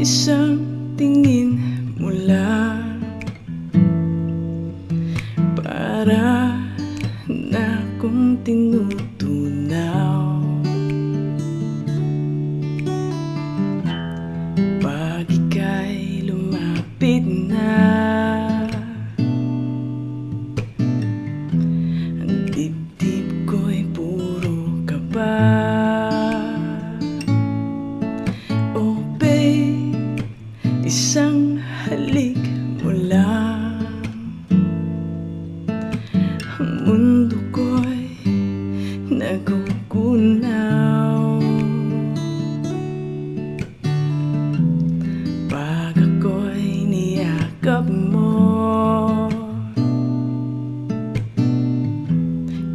Isang tingin mo lang Para na kong tinutunaw. Pag ika'y lumapit na halik mo lang Ang mundo ko'y nagugunaw. Pag ako'y niyakap mo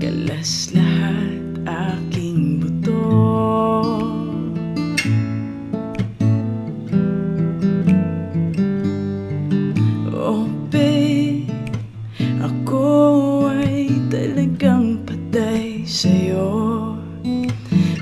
Kalas lahat aking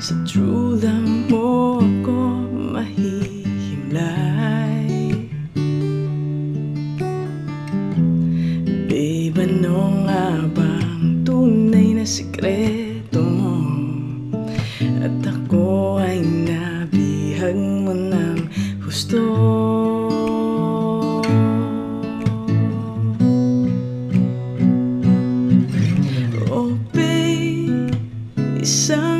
Sa true love mo ako mahihimlay Babe, ano nga bang tunay na sikreto mo? At ako ay nabihag mo ng gusto Oh isang